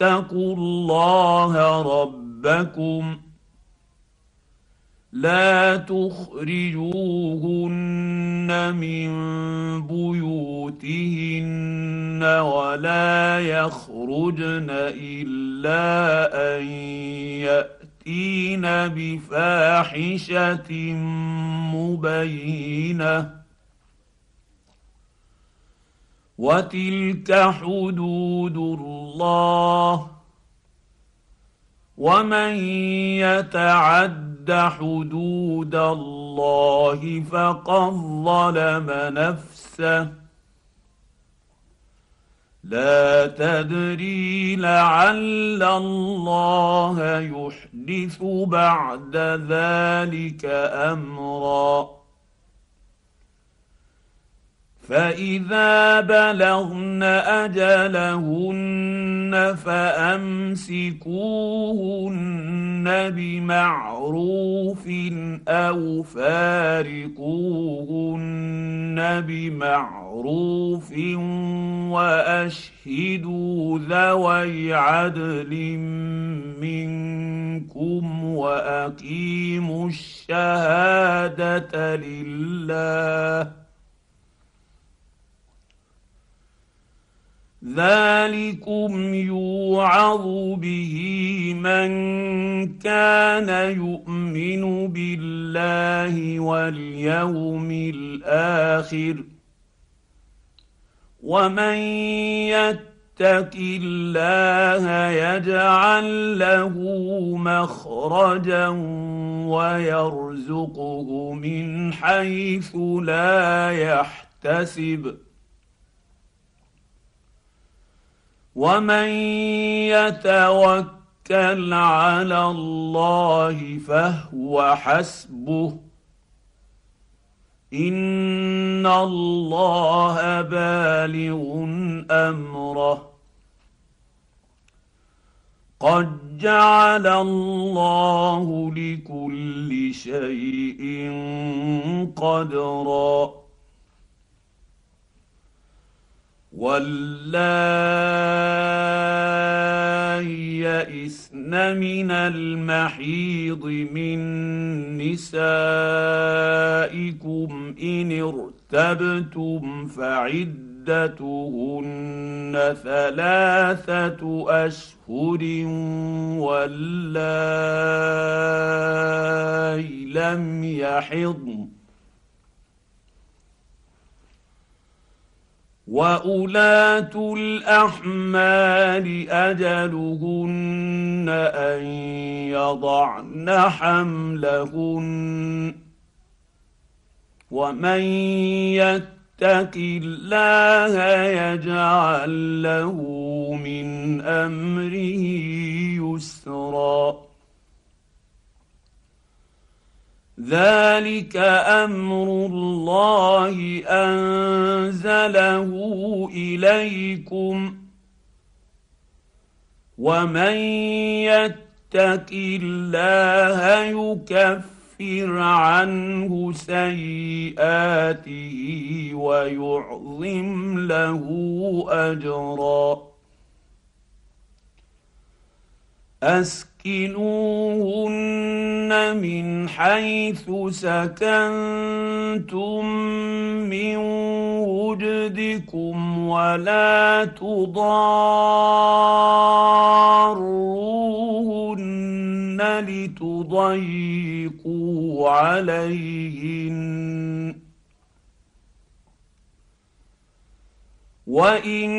واتقوا الله ربكم لا تخرجوهن من بيوتهن ولا يخرجن إلا أن يأتين بفاحشة مبينة وتلك حدود الله ومن يتعد حدود الله فقد ظلم نفسه لا تدري لعل الله يحدث بعد ذلك أمرا فاذا بلغن اجلهن فامسكوهن بمعروف أو فارقوهن بمعروف واشهدوا ذوي عدل منكم واقيموا الشهاده لله ذلكم يوعظ به من كان يؤمن بالله واليوم الآخر ومن يتق الله يجعل له مخرجا ويرزقه من حيث لا يحتسب ومن يتوكل على الله فهو حسبه ان الله بالغ امره قد جعل الله لكل شيء قدرا واللائي يئسن من المحيض من نسائكم ان ارتبتم فعدتهن ثلاثة اشهر واللائي لم يحضن واولات الاحمال اجلهن ان يضعن حملهن ومن يتق الله يجعل له من امره يسرا ذلك أمر الله انزله اليكم ومن يتق الله يكفر عنه سيئاته ويعظم له اجرا أسكنوهن من حيث سكنتم من وجدكم ولا تضاروهن لتضيقوا عليهن وان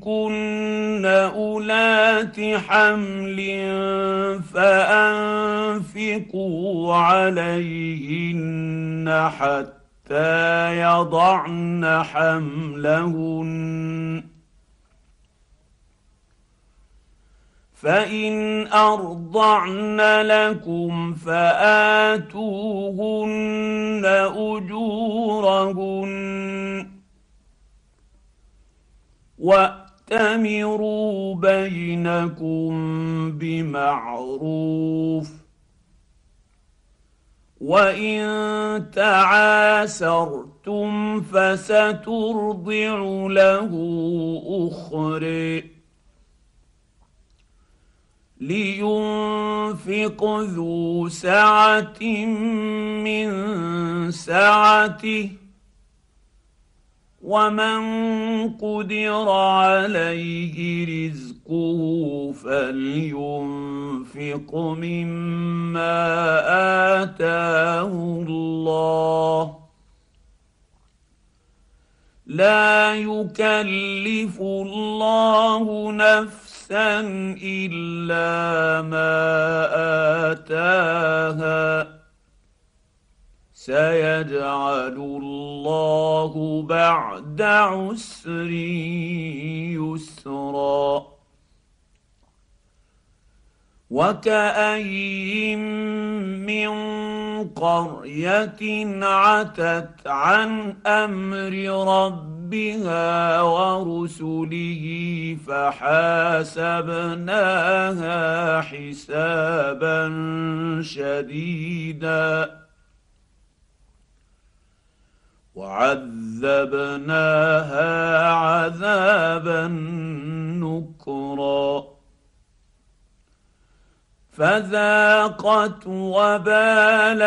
كن اولات حمل فانفقوا عليهن حتى يضعن حملهن فان ارضعن لكم فاتوهن اجورهن واتمروا بينكم بمعروف وان تعاسرتم فسترضع له أخرى لينفق ذو سعه من سعته ومن قدر عليه رزقه فلينفق مما اتاه الله لا يكلف الله نفسا الا ما اتاها سيجعل الله بعد عسر يسرا. وكأين من قرية عتت عن أمر ربها ورسله فحاسبناها حسابا شديدا. وعذبناها عذابا نكرا. فذاقت وبال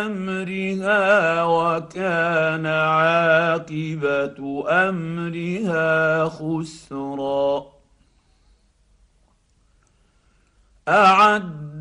أمرها وكان عاقبة أمرها خسرا.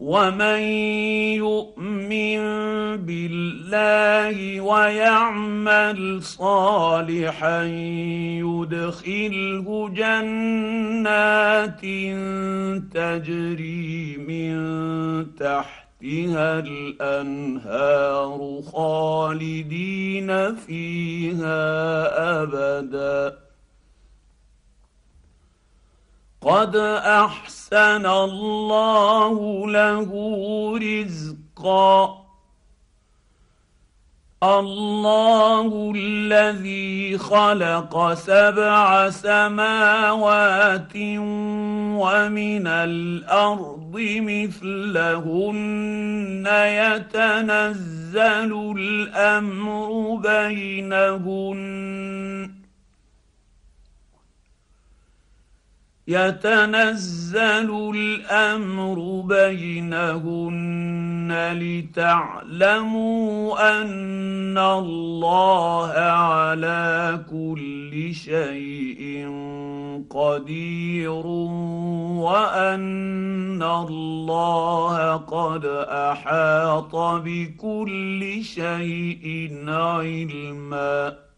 ومن يؤمن بالله ويعمل صالحا يدخله جنات تجري من تحتها الانهار خالدين فيها ابدا قد احسن الله له رزقا. الله الذي خلق سبع سماوات ومن الأرض مثلهن يتنزل الامر بينهن. يتنزل الأمر بينهن لتعلموا أن الله على كل شيء قدير وأن الله قد أحاط بكل شيء علما.